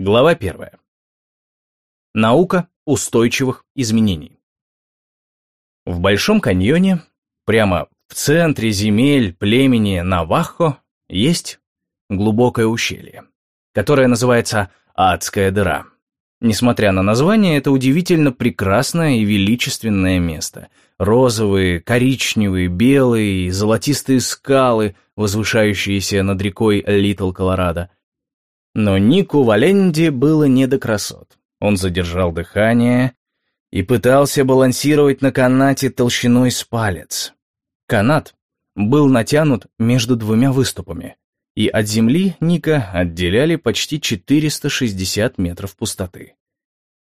Глава первая. Наука устойчивых изменений. В Большом каньоне, прямо в центре земель племени Навахо, есть глубокое ущелье, которое называется Адская дыра. Несмотря на название, это удивительно прекрасное и величественное место. Розовые, коричневые, белые и золотистые скалы, возвышающиеся над рекой Литл Колорадо – но Нику Валенди было не до красот. Он задержал дыхание и пытался балансировать на канате толщиной с палец. Канат был натянут между двумя выступами, и от земли Ника отделяли почти 460 метров пустоты.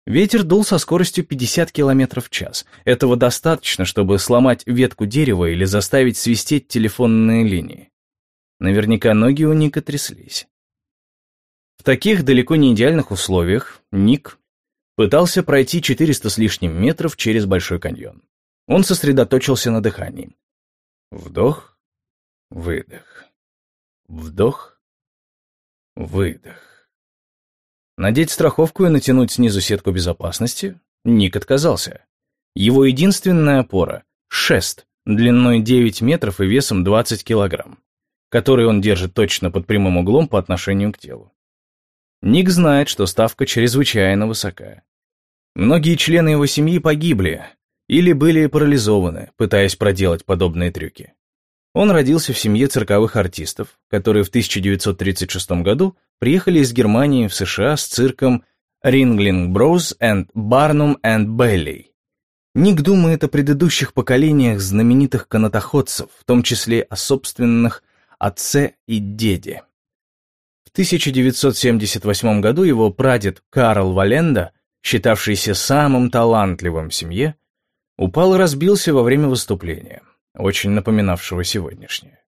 Ветер дул со скоростью 50 км в час. Этого достаточно, чтобы сломать ветку дерева или заставить свистеть телефонные линии. Наверняка ноги у Ника тряслись. В таких далеко не идеальных условиях Ник пытался пройти 400 с лишним метров через Большой каньон. Он сосредоточился на дыхании. Вдох, выдох. Вдох, выдох. Надеть страховку и натянуть снизу сетку безопасности Ник отказался. Его единственная опора — шест, длиной 9 метров и весом 20 килограмм, который он держит точно под прямым углом по отношению к телу. Ник знает, что ставка чрезвычайно высока. Многие члены его семьи погибли или были парализованы, пытаясь проделать подобные трюки. Он родился в семье цирковых артистов, которые в 1936 году приехали из Германии в США с цирком Ringling Bros and Barnum and Bailey. Ник думает о предыдущих поколениях знаменитых канатоходцев, в том числе о собственных отце и деде. В 1978 году его прадед Карл Валенда, считавшийся самым талантливым в семье, упал и разбился во время выступления, очень напоминавшего сегодняшнее.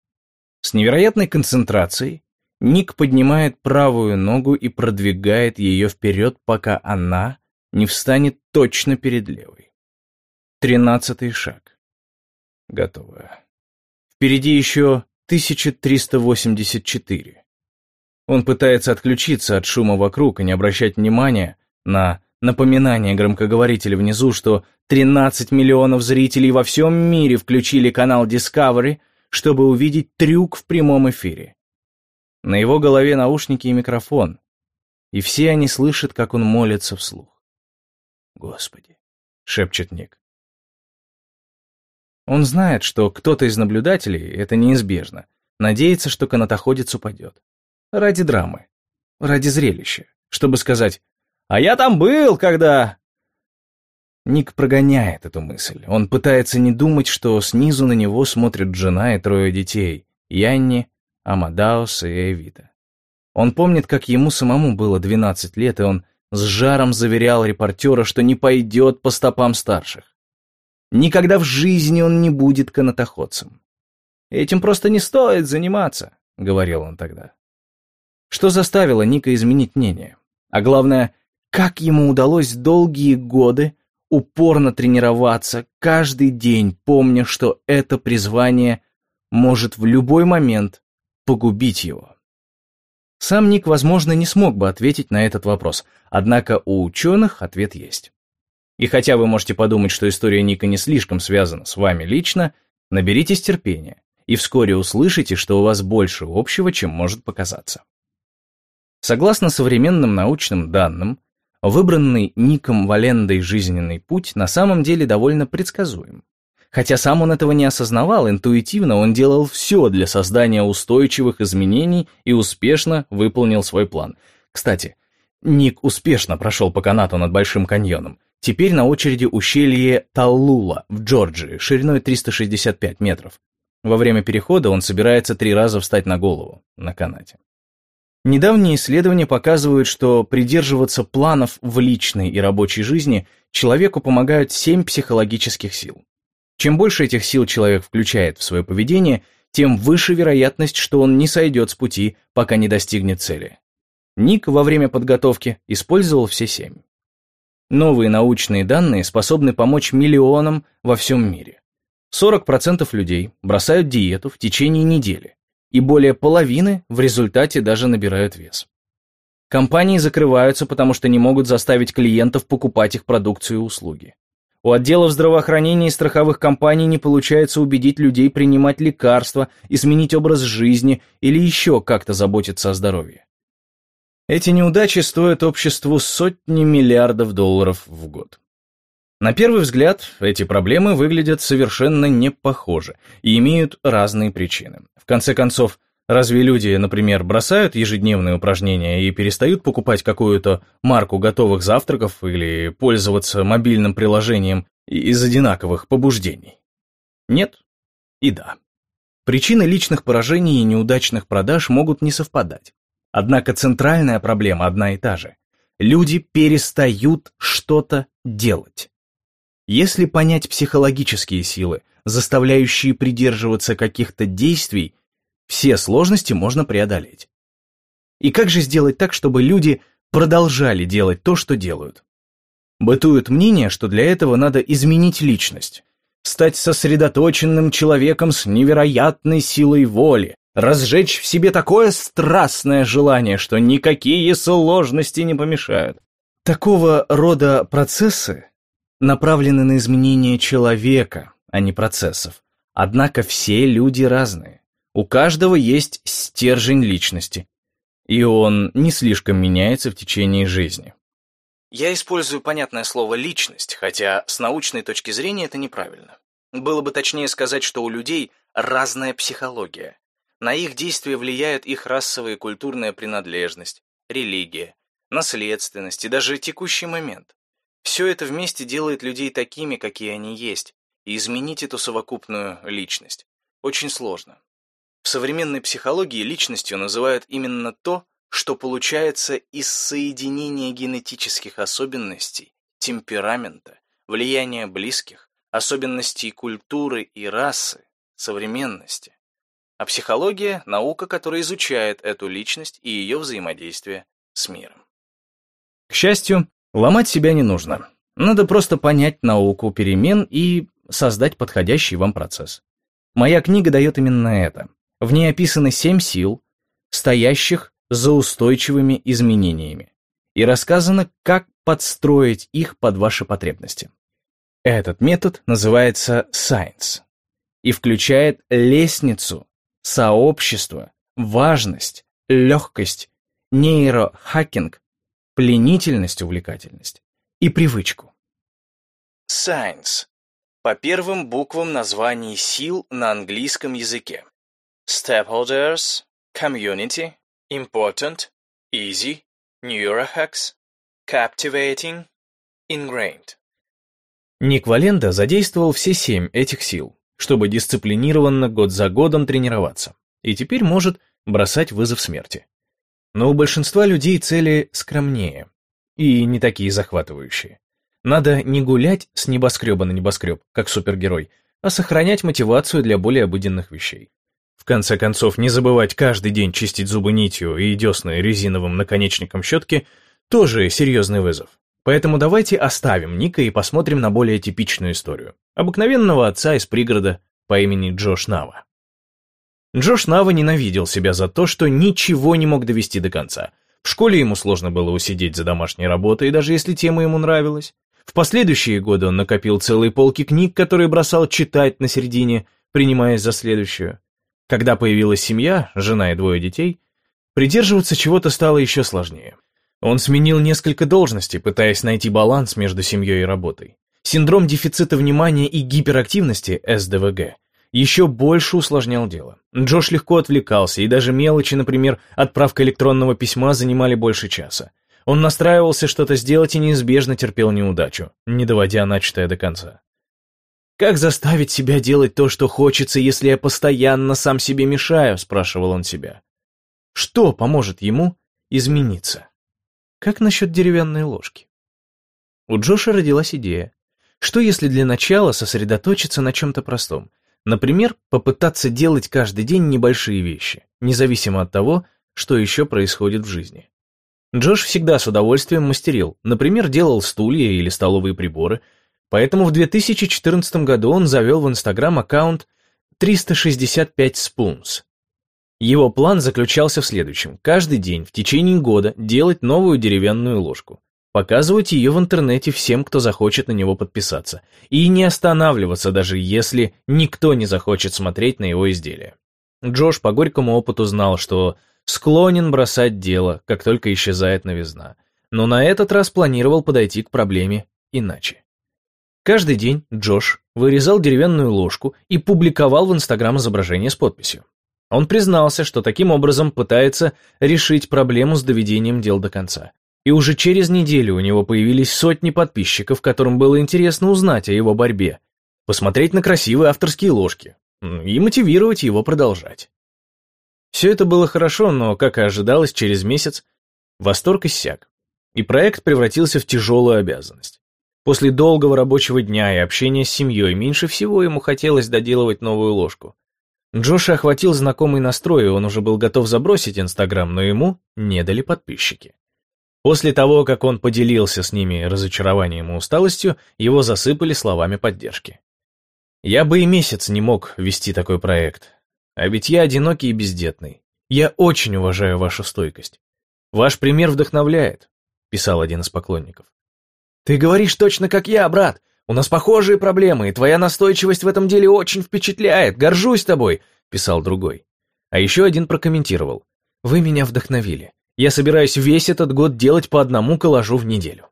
С невероятной концентрацией Ник поднимает правую ногу и продвигает ее вперед, пока она не встанет точно перед левой. Тринадцатый шаг. Готово. Впереди еще 1384. Он пытается отключиться от шума вокруг и не обращать внимания на напоминание громкоговорителя внизу, что 13 миллионов зрителей во всем мире включили канал Discovery, чтобы увидеть трюк в прямом эфире. На его голове наушники и микрофон, и все они слышат, как он молится вслух. «Господи!» — шепчет Ник. Он знает, что кто-то из наблюдателей, это неизбежно, надеется, что канатоходец упадет. Ради драмы. Ради зрелища. Чтобы сказать «А я там был, когда...» Ник прогоняет эту мысль. Он пытается не думать, что снизу на него смотрят жена и трое детей — Янни, Амадаус и Эвита. Он помнит, как ему самому было 12 лет, и он с жаром заверял репортера, что не пойдет по стопам старших. Никогда в жизни он не будет канатоходцем. «Этим просто не стоит заниматься», — говорил он тогда. Что заставило Ника изменить мнение? А главное, как ему удалось долгие годы упорно тренироваться, каждый день помня, что это призвание может в любой момент погубить его. Сам Ник, возможно, не смог бы ответить на этот вопрос, однако у ученых ответ есть. И хотя вы можете подумать, что история Ника не слишком связана с вами лично, наберитесь терпения, и вскоре услышите, что у вас больше общего, чем может показаться. Согласно современным научным данным, выбранный Ником Валендой жизненный путь на самом деле довольно предсказуем. Хотя сам он этого не осознавал, интуитивно он делал все для создания устойчивых изменений и успешно выполнил свой план. Кстати, Ник успешно прошел по канату над Большим каньоном. Теперь на очереди ущелье Таллула в Джорджии, шириной 365 метров. Во время перехода он собирается три раза встать на голову на канате. Недавние исследования показывают, что придерживаться планов в личной и рабочей жизни человеку помогают семь психологических сил. Чем больше этих сил человек включает в свое поведение, тем выше вероятность, что он не сойдет с пути, пока не достигнет цели. Ник во время подготовки использовал все семь. Новые научные данные способны помочь миллионам во всем мире. 40% людей бросают диету в течение недели, и более половины в результате даже набирают вес. Компании закрываются, потому что не могут заставить клиентов покупать их продукцию и услуги. У отделов здравоохранения и страховых компаний не получается убедить людей принимать лекарства, изменить образ жизни или еще как-то заботиться о здоровье. Эти неудачи стоят обществу сотни миллиардов долларов в год. На первый взгляд, эти проблемы выглядят совершенно не похоже и имеют разные причины. В конце концов, разве люди, например, бросают ежедневные упражнения и перестают покупать какую-то марку готовых завтраков или пользоваться мобильным приложением из одинаковых побуждений? Нет и да. Причины личных поражений и неудачных продаж могут не совпадать. Однако центральная проблема одна и та же. Люди перестают что-то делать. Если понять психологические силы, заставляющие придерживаться каких-то действий, все сложности можно преодолеть. И как же сделать так, чтобы люди продолжали делать то, что делают? Бытует мнение, что для этого надо изменить личность, стать сосредоточенным человеком с невероятной силой воли, разжечь в себе такое страстное желание, что никакие сложности не помешают. Такого рода процессы направлены на изменение человека, а не процессов. Однако все люди разные. У каждого есть стержень личности, и он не слишком меняется в течение жизни. Я использую понятное слово «личность», хотя с научной точки зрения это неправильно. Было бы точнее сказать, что у людей разная психология. На их действия влияют их расовая и культурная принадлежность, религия, наследственность и даже текущий момент. Все это вместе делает людей такими, какие они есть, и изменить эту совокупную личность очень сложно. В современной психологии личностью называют именно то, что получается из соединения генетических особенностей, темперамента, влияния близких, особенностей культуры и расы, современности. А психология – наука, которая изучает эту личность и ее взаимодействие с миром. К счастью, ломать себя не нужно. Надо просто понять науку перемен и создать подходящий вам процесс. Моя книга дает именно это. В ней описаны семь сил, стоящих за устойчивыми изменениями, и рассказано, как подстроить их под ваши потребности. Этот метод называется Science и включает лестницу сообщество, важность, легкость, нейрохакинг, пленительность, увлекательность и привычку. Science. По первым буквам названий сил на английском языке. Stakeholders, Community, Important, Easy, Neurohacks, Captivating, Ingrained. Ник Валенда задействовал все семь этих сил, чтобы дисциплинированно год за годом тренироваться, и теперь может бросать вызов смерти. Но у большинства людей цели скромнее и не такие захватывающие. Надо не гулять с небоскреба на небоскреб, как супергерой, а сохранять мотивацию для более обыденных вещей. В конце концов, не забывать каждый день чистить зубы нитью и десны резиновым наконечником щетки – тоже серьезный вызов. Поэтому давайте оставим Ника и посмотрим на более типичную историю. Обыкновенного отца из пригорода по имени Джош Нава. Джош Нава ненавидел себя за то, что ничего не мог довести до конца. В школе ему сложно было усидеть за домашней работой, даже если тема ему нравилась. В последующие годы он накопил целые полки книг, которые бросал читать на середине, принимаясь за следующую. Когда появилась семья, жена и двое детей, придерживаться чего-то стало еще сложнее. Он сменил несколько должностей, пытаясь найти баланс между семьей и работой. Синдром дефицита внимания и гиперактивности, СДВГ, еще больше усложнял дело. Джош легко отвлекался, и даже мелочи, например, отправка электронного письма занимали больше часа. Он настраивался что-то сделать и неизбежно терпел неудачу, не доводя начатое до конца. «Как заставить себя делать то, что хочется, если я постоянно сам себе мешаю?» – спрашивал он себя. Что поможет ему измениться? Как насчет деревянной ложки? У Джоша родилась идея. Что если для начала сосредоточиться на чем-то простом? Например, попытаться делать каждый день небольшие вещи, независимо от того, что еще происходит в жизни. Джош всегда с удовольствием мастерил, например, делал стулья или столовые приборы, поэтому в 2014 году он завел в Инстаграм аккаунт 365 Spoons. Его план заключался в следующем. Каждый день в течение года делать новую деревянную ложку. Показывать ее в интернете всем, кто захочет на него подписаться. И не останавливаться, даже если никто не захочет смотреть на его изделие. Джош по горькому опыту знал, что склонен бросать дело, как только исчезает новизна. Но на этот раз планировал подойти к проблеме иначе. Каждый день Джош вырезал деревянную ложку и публиковал в Инстаграм изображение с подписью. Он признался, что таким образом пытается решить проблему с доведением дел до конца. И уже через неделю у него появились сотни подписчиков, которым было интересно узнать о его борьбе, посмотреть на красивые авторские ложки и мотивировать его продолжать. Все это было хорошо, но, как и ожидалось, через месяц восторг иссяк, и проект превратился в тяжелую обязанность. После долгого рабочего дня и общения с семьей меньше всего ему хотелось доделывать новую ложку. Джоша охватил знакомый настрой, и он уже был готов забросить Инстаграм, но ему не дали подписчики. После того, как он поделился с ними разочарованием и усталостью, его засыпали словами поддержки. «Я бы и месяц не мог вести такой проект. А ведь я одинокий и бездетный. Я очень уважаю вашу стойкость. Ваш пример вдохновляет», — писал один из поклонников. «Ты говоришь точно как я, брат. У нас похожие проблемы, и твоя настойчивость в этом деле очень впечатляет. Горжусь тобой», — писал другой. А еще один прокомментировал. «Вы меня вдохновили. Я собираюсь весь этот год делать по одному коллажу в неделю».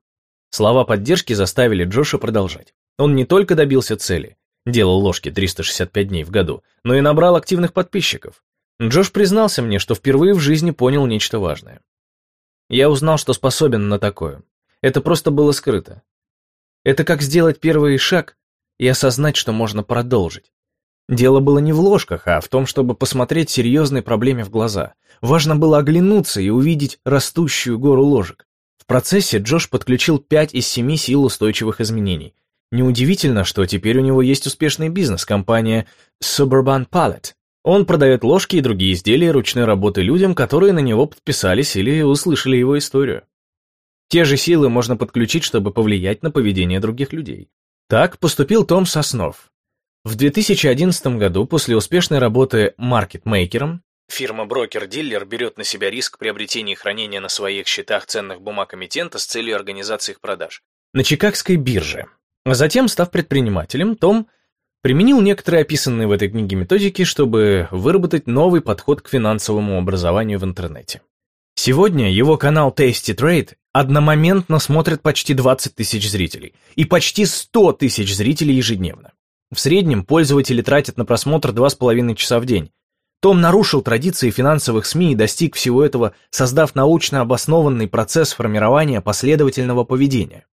Слова поддержки заставили Джоша продолжать. Он не только добился цели, делал ложки 365 дней в году, но и набрал активных подписчиков. Джош признался мне, что впервые в жизни понял нечто важное. Я узнал, что способен на такое. Это просто было скрыто. Это как сделать первый шаг и осознать, что можно продолжить. Дело было не в ложках, а в том, чтобы посмотреть серьезной проблеме в глаза. Важно было оглянуться и увидеть растущую гору ложек. В процессе Джош подключил 5 из 7 сил устойчивых изменений. Неудивительно, что теперь у него есть успешный бизнес, компания Suburban Palette. Он продает ложки и другие изделия ручной работы людям, которые на него подписались или услышали его историю. Те же силы можно подключить, чтобы повлиять на поведение других людей. Так поступил Том Соснов. В 2011 году, после успешной работы маркетмейкером, фирма-брокер-дилер берет на себя риск приобретения и хранения на своих счетах ценных бумаг эмитента с целью организации их продаж. На Чикагской бирже. Затем, став предпринимателем, Том применил некоторые описанные в этой книге методики, чтобы выработать новый подход к финансовому образованию в интернете. Сегодня его канал Tasty Trade одномоментно смотрят почти 20 тысяч зрителей и почти 100 тысяч зрителей ежедневно. В среднем пользователи тратят на просмотр 2,5 часа в день. Том нарушил традиции финансовых СМИ и достиг всего этого, создав научно обоснованный процесс формирования последовательного поведения.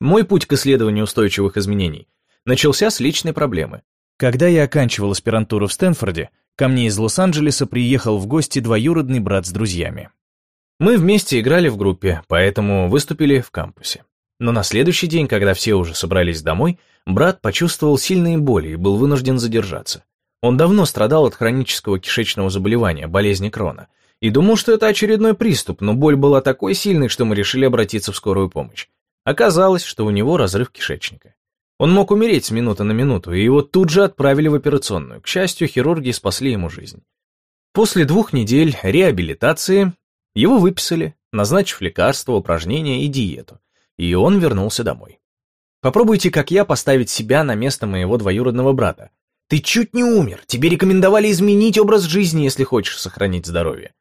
Мой путь к исследованию устойчивых изменений начался с личной проблемы. Когда я оканчивал аспирантуру в Стэнфорде, ко мне из Лос-Анджелеса приехал в гости двоюродный брат с друзьями. Мы вместе играли в группе, поэтому выступили в кампусе. Но на следующий день, когда все уже собрались домой, брат почувствовал сильные боли и был вынужден задержаться. Он давно страдал от хронического кишечного заболевания, болезни Крона, и думал, что это очередной приступ, но боль была такой сильной, что мы решили обратиться в скорую помощь. Оказалось, что у него разрыв кишечника. Он мог умереть с минуты на минуту, и его тут же отправили в операционную. К счастью, хирурги спасли ему жизнь. После двух недель реабилитации его выписали, назначив лекарства, упражнения и диету, и он вернулся домой. Попробуйте, как я, поставить себя на место моего двоюродного брата. Ты чуть не умер, тебе рекомендовали изменить образ жизни, если хочешь сохранить здоровье.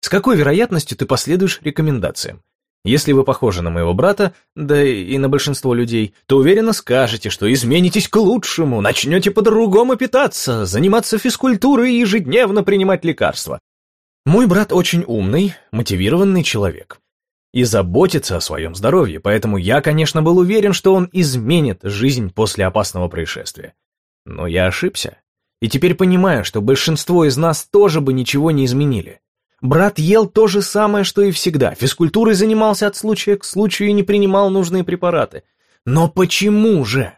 С какой вероятностью ты последуешь рекомендациям? Если вы похожи на моего брата, да и на большинство людей, то уверенно скажете, что изменитесь к лучшему, начнете по-другому питаться, заниматься физкультурой и ежедневно принимать лекарства. Мой брат очень умный, мотивированный человек. И заботится о своем здоровье, поэтому я, конечно, был уверен, что он изменит жизнь после опасного происшествия. Но я ошибся. И теперь понимаю, что большинство из нас тоже бы ничего не изменили. Брат ел то же самое, что и всегда, физкультурой занимался от случая к случаю и не принимал нужные препараты. Но почему же?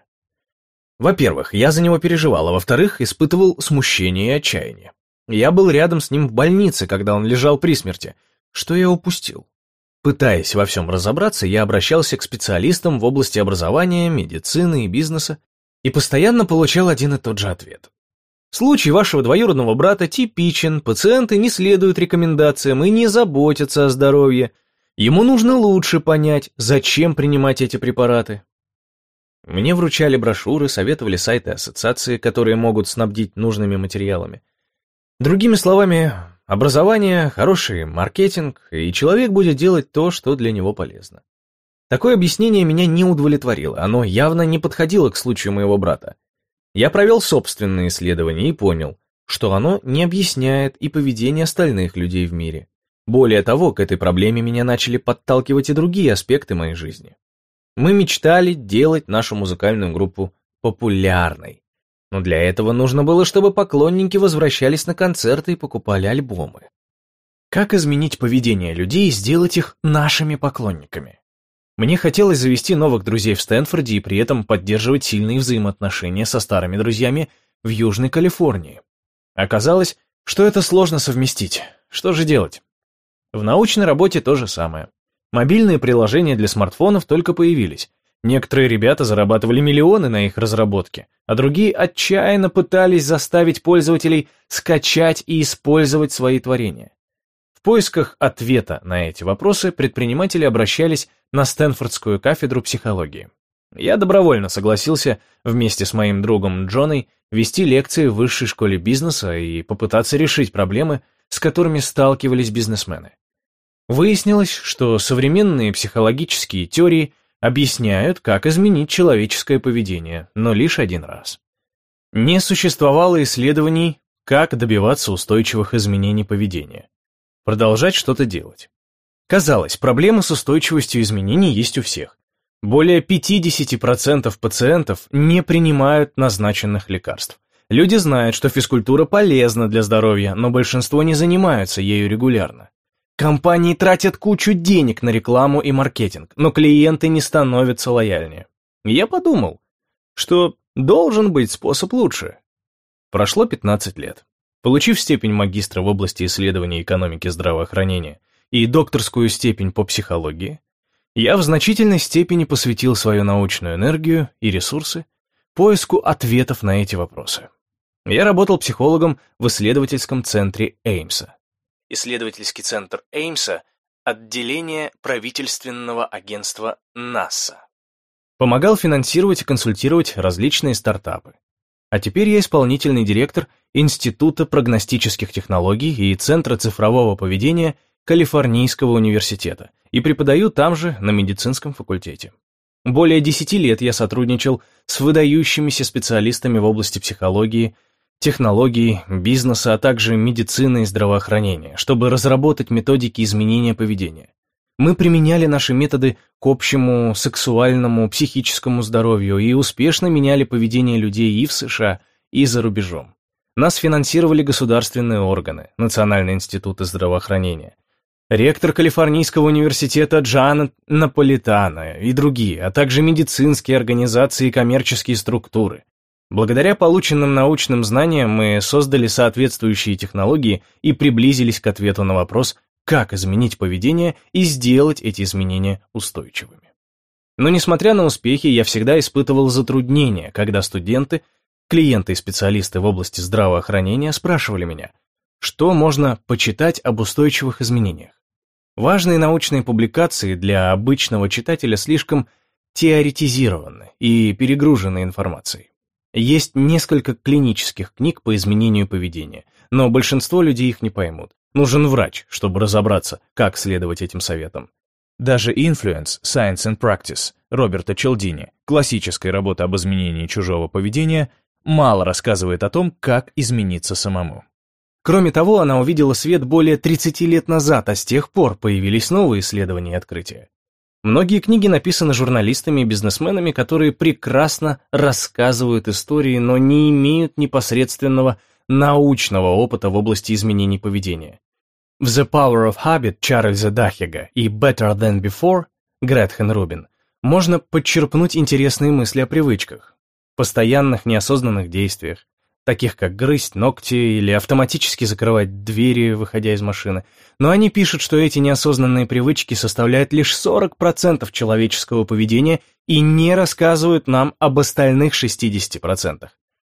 Во-первых, я за него переживал, а во-вторых, испытывал смущение и отчаяние. Я был рядом с ним в больнице, когда он лежал при смерти. Что я упустил? Пытаясь во всем разобраться, я обращался к специалистам в области образования, медицины и бизнеса и постоянно получал один и тот же ответ. Случай вашего двоюродного брата типичен, пациенты не следуют рекомендациям и не заботятся о здоровье. Ему нужно лучше понять, зачем принимать эти препараты. Мне вручали брошюры, советовали сайты ассоциации, которые могут снабдить нужными материалами. Другими словами, образование, хороший маркетинг, и человек будет делать то, что для него полезно. Такое объяснение меня не удовлетворило, оно явно не подходило к случаю моего брата. Я провел собственные исследования и понял, что оно не объясняет и поведение остальных людей в мире. Более того, к этой проблеме меня начали подталкивать и другие аспекты моей жизни. Мы мечтали делать нашу музыкальную группу популярной. Но для этого нужно было, чтобы поклонники возвращались на концерты и покупали альбомы. Как изменить поведение людей и сделать их нашими поклонниками? Мне хотелось завести новых друзей в Стэнфорде и при этом поддерживать сильные взаимоотношения со старыми друзьями в Южной Калифорнии. Оказалось, что это сложно совместить. Что же делать? В научной работе то же самое. Мобильные приложения для смартфонов только появились. Некоторые ребята зарабатывали миллионы на их разработке, а другие отчаянно пытались заставить пользователей скачать и использовать свои творения. В поисках ответа на эти вопросы предприниматели обращались на Стэнфордскую кафедру психологии. Я добровольно согласился вместе с моим другом Джоной вести лекции в высшей школе бизнеса и попытаться решить проблемы, с которыми сталкивались бизнесмены. Выяснилось, что современные психологические теории объясняют, как изменить человеческое поведение, но лишь один раз. Не существовало исследований, как добиваться устойчивых изменений поведения продолжать что-то делать. Казалось, проблемы с устойчивостью изменений есть у всех. Более 50% пациентов не принимают назначенных лекарств. Люди знают, что физкультура полезна для здоровья, но большинство не занимаются ею регулярно. Компании тратят кучу денег на рекламу и маркетинг, но клиенты не становятся лояльнее. Я подумал, что должен быть способ лучше. Прошло 15 лет. Получив степень магистра в области исследования экономики здравоохранения и докторскую степень по психологии, я в значительной степени посвятил свою научную энергию и ресурсы поиску ответов на эти вопросы. Я работал психологом в исследовательском центре Эймса. Исследовательский центр Эймса – отделение правительственного агентства НАСА. Помогал финансировать и консультировать различные стартапы. А теперь я исполнительный директор Института прогностических технологий и Центра цифрового поведения Калифорнийского университета и преподаю там же, на медицинском факультете. Более 10 лет я сотрудничал с выдающимися специалистами в области психологии, технологий, бизнеса, а также медицины и здравоохранения, чтобы разработать методики изменения поведения. Мы применяли наши методы к общему сексуальному, психическому здоровью и успешно меняли поведение людей и в США, и за рубежом. Нас финансировали государственные органы, Национальный институт здравоохранения, ректор Калифорнийского университета Джанет Наполитана и другие, а также медицинские организации и коммерческие структуры. Благодаря полученным научным знаниям мы создали соответствующие технологии и приблизились к ответу на вопрос, как изменить поведение и сделать эти изменения устойчивыми. Но несмотря на успехи, я всегда испытывал затруднения, когда студенты – Клиенты и специалисты в области здравоохранения спрашивали меня, что можно почитать об устойчивых изменениях. Важные научные публикации для обычного читателя слишком теоретизированы и перегружены информацией. Есть несколько клинических книг по изменению поведения, но большинство людей их не поймут. Нужен врач, чтобы разобраться, как следовать этим советам. Даже Influence, Science and Practice Роберта Челдини, классическая работа об изменении чужого поведения, мало рассказывает о том, как измениться самому. Кроме того, она увидела свет более 30 лет назад, а с тех пор появились новые исследования и открытия. Многие книги написаны журналистами и бизнесменами, которые прекрасно рассказывают истории, но не имеют непосредственного научного опыта в области изменений поведения. В The Power of Habit Чарльза Дахига и Better Than Before Гретхен Рубин можно подчерпнуть интересные мысли о привычках постоянных неосознанных действиях, таких как грызть ногти или автоматически закрывать двери, выходя из машины. Но они пишут, что эти неосознанные привычки составляют лишь 40% человеческого поведения и не рассказывают нам об остальных 60%.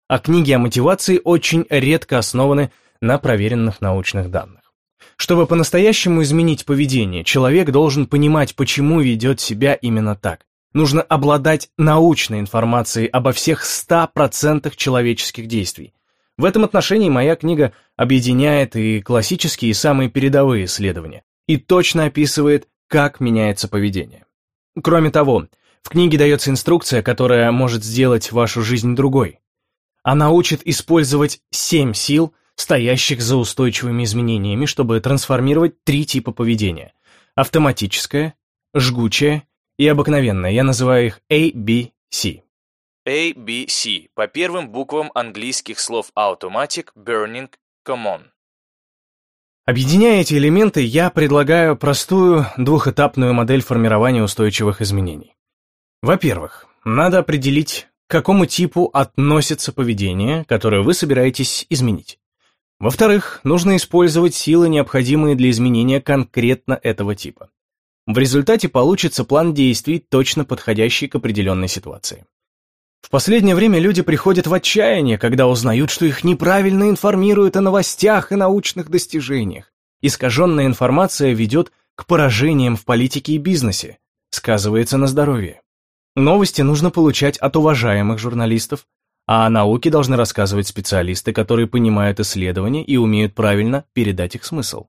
а книги о мотивации очень редко основаны на проверенных научных данных. Чтобы по-настоящему изменить поведение, человек должен понимать, почему ведет себя именно так. Нужно обладать научной информацией обо всех 100% человеческих действий. В этом отношении моя книга объединяет и классические, и самые передовые исследования, и точно описывает, как меняется поведение. Кроме того, в книге дается инструкция, которая может сделать вашу жизнь другой. Она учит использовать семь сил, стоящих за устойчивыми изменениями, чтобы трансформировать три типа поведения. Автоматическое, жгучее и обыкновенное. Я называю их A, B, C. A, B, C по первым буквам английских слов Automatic, Burning, Common. Объединяя эти элементы, я предлагаю простую двухэтапную модель формирования устойчивых изменений. Во-первых, надо определить, к какому типу относится поведение, которое вы собираетесь изменить. Во-вторых, нужно использовать силы, необходимые для изменения конкретно этого типа. В результате получится план действий, точно подходящий к определенной ситуации. В последнее время люди приходят в отчаяние, когда узнают, что их неправильно информируют о новостях и научных достижениях. Искаженная информация ведет к поражениям в политике и бизнесе, сказывается на здоровье. Новости нужно получать от уважаемых журналистов, а о науке должны рассказывать специалисты, которые понимают исследования и умеют правильно передать их смысл.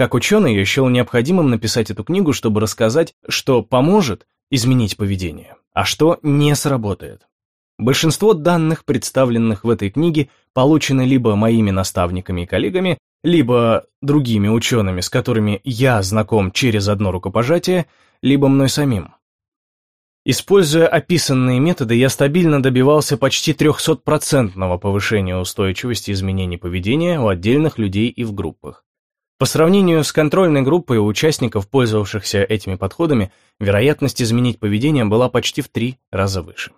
Как ученый, я счел необходимым написать эту книгу, чтобы рассказать, что поможет изменить поведение, а что не сработает. Большинство данных, представленных в этой книге, получены либо моими наставниками и коллегами, либо другими учеными, с которыми я знаком через одно рукопожатие, либо мной самим. Используя описанные методы, я стабильно добивался почти 300% повышения устойчивости изменений поведения у отдельных людей и в группах. По сравнению с контрольной группой у участников, пользовавшихся этими подходами, вероятность изменить поведение была почти в три раза выше.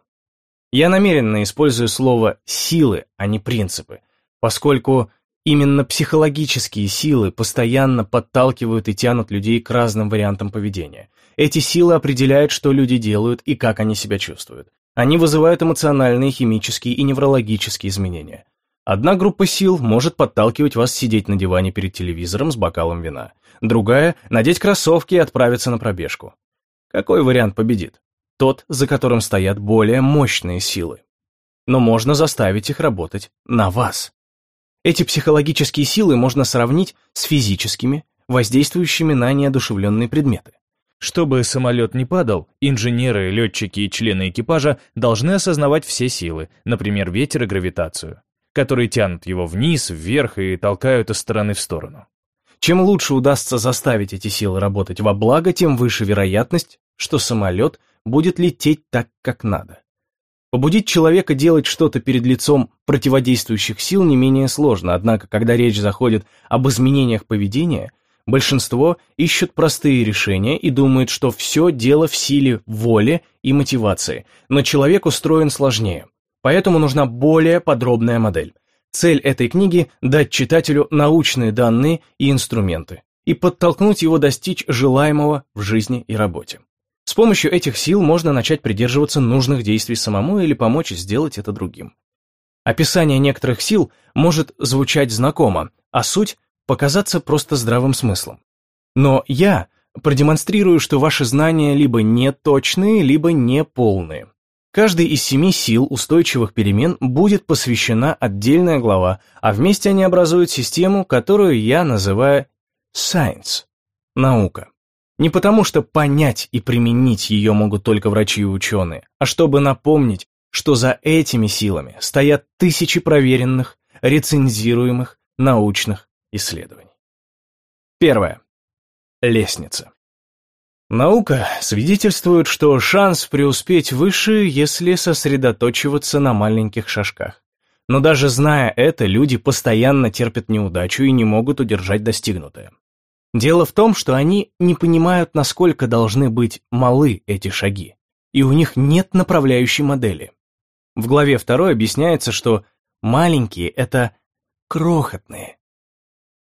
Я намеренно использую слово «силы», а не «принципы», поскольку именно психологические силы постоянно подталкивают и тянут людей к разным вариантам поведения – эти силы определяют, что люди делают и как они себя чувствуют. Они вызывают эмоциональные, химические и неврологические изменения. Одна группа сил может подталкивать вас сидеть на диване перед телевизором с бокалом вина. Другая – надеть кроссовки и отправиться на пробежку. Какой вариант победит? Тот, за которым стоят более мощные силы. Но можно заставить их работать на вас. Эти психологические силы можно сравнить с физическими, воздействующими на неодушевленные предметы. Чтобы самолет не падал, инженеры, летчики и члены экипажа должны осознавать все силы, например, ветер и гравитацию, которые тянут его вниз, вверх и толкают из стороны в сторону. Чем лучше удастся заставить эти силы работать во благо, тем выше вероятность, что самолет будет лететь так, как надо. Побудить человека делать что-то перед лицом противодействующих сил не менее сложно, однако, когда речь заходит об изменениях поведения – Большинство ищут простые решения и думают, что все дело в силе воли и мотивации, но человек устроен сложнее. Поэтому нужна более подробная модель. Цель этой книги – дать читателю научные данные и инструменты и подтолкнуть его достичь желаемого в жизни и работе. С помощью этих сил можно начать придерживаться нужных действий самому или помочь сделать это другим. Описание некоторых сил может звучать знакомо, а суть показаться просто здравым смыслом. Но я продемонстрирую, что ваши знания либо не точные, либо не полные. Каждой из семи сил устойчивых перемен будет посвящена отдельная глава, а вместе они образуют систему, которую я называю science – наука. Не потому, что понять и применить ее могут только врачи и ученые, а чтобы напомнить, что за этими силами стоят тысячи проверенных, рецензируемых, научных исследований. Первое. Лестница. Наука свидетельствует, что шанс преуспеть выше, если сосредоточиваться на маленьких шажках. Но даже зная это, люди постоянно терпят неудачу и не могут удержать достигнутое. Дело в том, что они не понимают, насколько должны быть малы эти шаги, и у них нет направляющей модели. В главе 2 объясняется, что маленькие – это крохотные,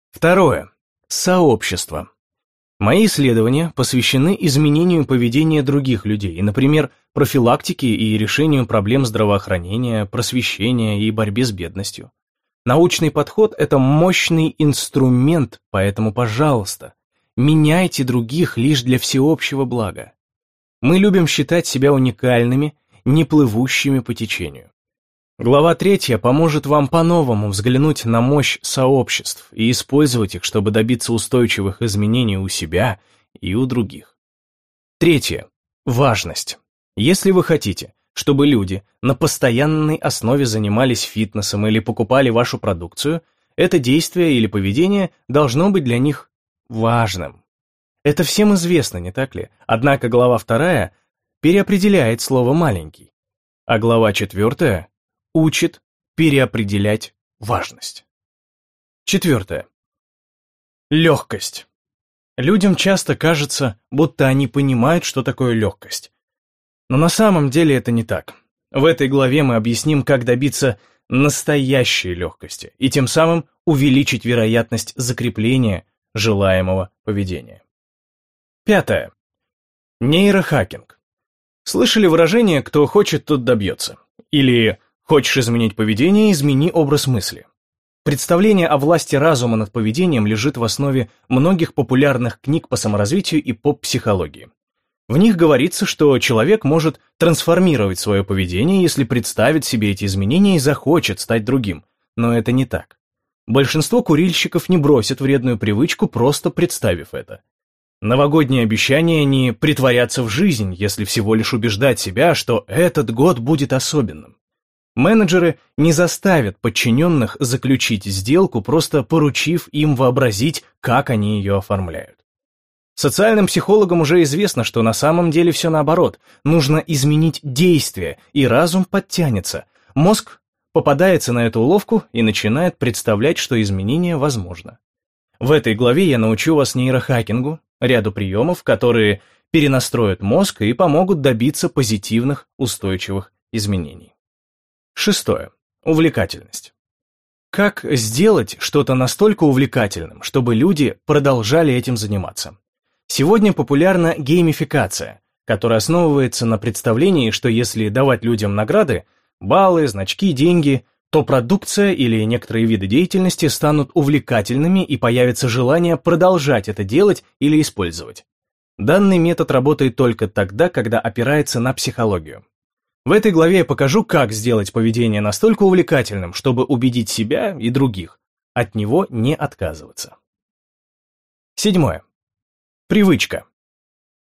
Второе. Сообщество. Мои исследования посвящены изменению поведения других людей, например, профилактике и решению проблем здравоохранения, просвещения и борьбе с бедностью. Научный подход – это мощный инструмент, поэтому, пожалуйста, меняйте других лишь для всеобщего блага. Мы любим считать себя уникальными, не плывущими по течению. Глава третья поможет вам по-новому взглянуть на мощь сообществ и использовать их, чтобы добиться устойчивых изменений у себя и у других. Третье. Важность. Если вы хотите, чтобы люди на постоянной основе занимались фитнесом или покупали вашу продукцию, это действие или поведение должно быть для них важным. Это всем известно, не так ли? Однако глава вторая переопределяет слово «маленький», а глава четвертая учит переопределять важность. Четвертое. Легкость. Людям часто кажется, будто они понимают, что такое легкость. Но на самом деле это не так. В этой главе мы объясним, как добиться настоящей легкости и тем самым увеличить вероятность закрепления желаемого поведения. Пятое. Нейрохакинг. Слышали выражение «кто хочет, тот добьется» или Хочешь изменить поведение, измени образ мысли. Представление о власти разума над поведением лежит в основе многих популярных книг по саморазвитию и поп-психологии. В них говорится, что человек может трансформировать свое поведение, если представит себе эти изменения и захочет стать другим. Но это не так. Большинство курильщиков не бросят вредную привычку, просто представив это. Новогодние обещания не притворятся в жизнь, если всего лишь убеждать себя, что этот год будет особенным. Менеджеры не заставят подчиненных заключить сделку, просто поручив им вообразить, как они ее оформляют. Социальным психологам уже известно, что на самом деле все наоборот. Нужно изменить действие, и разум подтянется. Мозг попадается на эту уловку и начинает представлять, что изменение возможно. В этой главе я научу вас нейрохакингу, ряду приемов, которые перенастроят мозг и помогут добиться позитивных, устойчивых изменений. Шестое. Увлекательность. Как сделать что-то настолько увлекательным, чтобы люди продолжали этим заниматься? Сегодня популярна геймификация, которая основывается на представлении, что если давать людям награды, баллы, значки, деньги, то продукция или некоторые виды деятельности станут увлекательными и появится желание продолжать это делать или использовать. Данный метод работает только тогда, когда опирается на психологию. В этой главе я покажу, как сделать поведение настолько увлекательным, чтобы убедить себя и других, от него не отказываться. Седьмое. Привычка.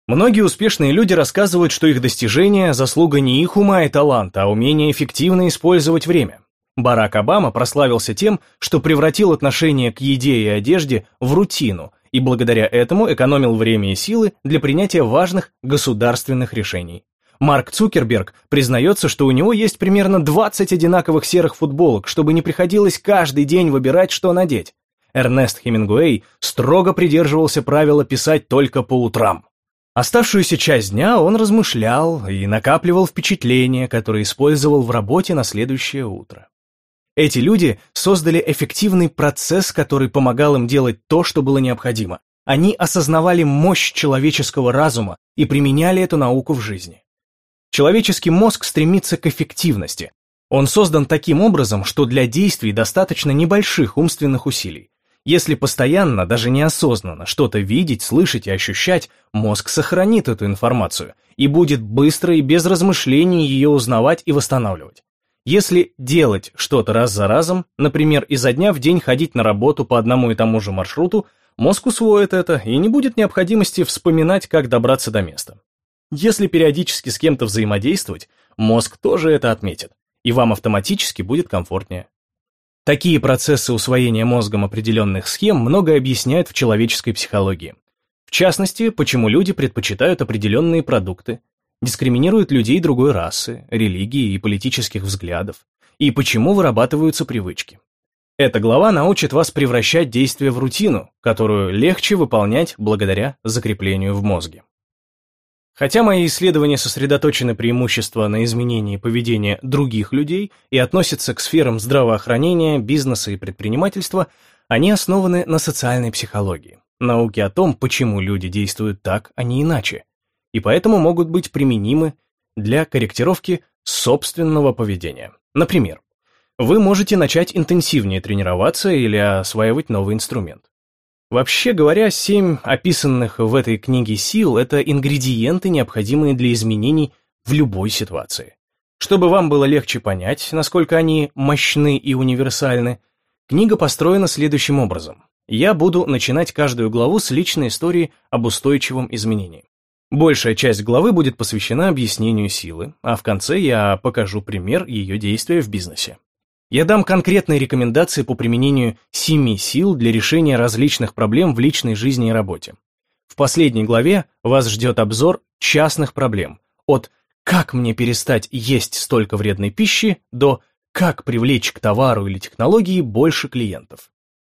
Многие успешные люди рассказывают, что их достижения – заслуга не их ума и таланта, а умения эффективно использовать время. Барак Обама прославился тем, что превратил отношение к еде и одежде в рутину и благодаря этому экономил время и силы для принятия важных государственных решений. Марк Цукерберг признается, что у него есть примерно 20 одинаковых серых футболок, чтобы не приходилось каждый день выбирать, что надеть. Эрнест Хемингуэй строго придерживался правила писать только по утрам. Оставшуюся часть дня он размышлял и накапливал впечатления, которые использовал в работе на следующее утро. Эти люди создали эффективный процесс, который помогал им делать то, что было необходимо. Они осознавали мощь человеческого разума и применяли эту науку в жизни. Человеческий мозг стремится к эффективности. Он создан таким образом, что для действий достаточно небольших умственных усилий. Если постоянно, даже неосознанно, что-то видеть, слышать и ощущать, мозг сохранит эту информацию и будет быстро и без размышлений ее узнавать и восстанавливать. Если делать что-то раз за разом, например, изо дня в день ходить на работу по одному и тому же маршруту, мозг усвоит это и не будет необходимости вспоминать, как добраться до места. Если периодически с кем-то взаимодействовать, мозг тоже это отметит, и вам автоматически будет комфортнее. Такие процессы усвоения мозгом определенных схем многое объясняют в человеческой психологии. В частности, почему люди предпочитают определенные продукты, дискриминируют людей другой расы, религии и политических взглядов, и почему вырабатываются привычки. Эта глава научит вас превращать действия в рутину, которую легче выполнять благодаря закреплению в мозге. Хотя мои исследования сосредоточены преимущество на изменении поведения других людей и относятся к сферам здравоохранения, бизнеса и предпринимательства, они основаны на социальной психологии. науки о том, почему люди действуют так, а не иначе, и поэтому могут быть применимы для корректировки собственного поведения. Например, вы можете начать интенсивнее тренироваться или осваивать новый инструмент. Вообще говоря, семь описанных в этой книге сил – это ингредиенты, необходимые для изменений в любой ситуации. Чтобы вам было легче понять, насколько они мощны и универсальны, книга построена следующим образом. Я буду начинать каждую главу с личной истории об устойчивом изменении. Большая часть главы будет посвящена объяснению силы, а в конце я покажу пример ее действия в бизнесе. Я дам конкретные рекомендации по применению семи сил для решения различных проблем в личной жизни и работе. В последней главе вас ждет обзор частных проблем, от как мне перестать есть столько вредной пищи до как привлечь к товару или технологии больше клиентов.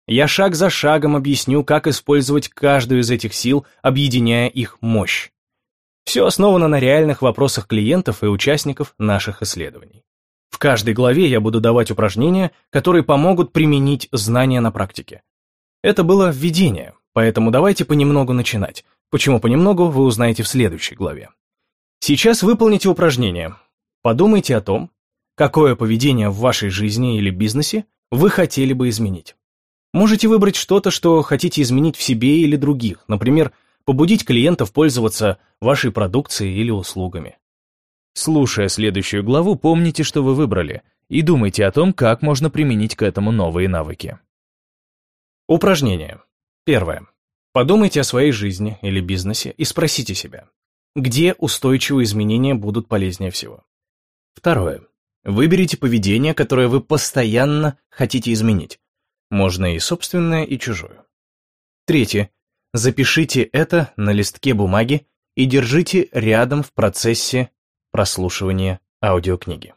Я шаг за шагом объясню, как использовать каждую из этих сил, объединяя их мощь. Все основано на реальных вопросах клиентов и участников наших исследований. В каждой главе я буду давать упражнения, которые помогут применить знания на практике. Это было введение, поэтому давайте понемногу начинать. Почему понемногу, вы узнаете в следующей главе. Сейчас выполните упражнение. Подумайте о том, какое поведение в вашей жизни или бизнесе вы хотели бы изменить. Можете выбрать что-то, что хотите изменить в себе или других, например, побудить клиентов пользоваться вашей продукцией или услугами. Слушая следующую главу, помните, что вы выбрали, и думайте о том, как можно применить к этому новые навыки. Упражнение. Первое. Подумайте о своей жизни или бизнесе и спросите себя, где устойчивые изменения будут полезнее всего. Второе. Выберите поведение, которое вы постоянно хотите изменить. Можно и собственное, и чужое. Третье. Запишите это на листке бумаги и держите рядом в процессе прослушивания аудиокниги.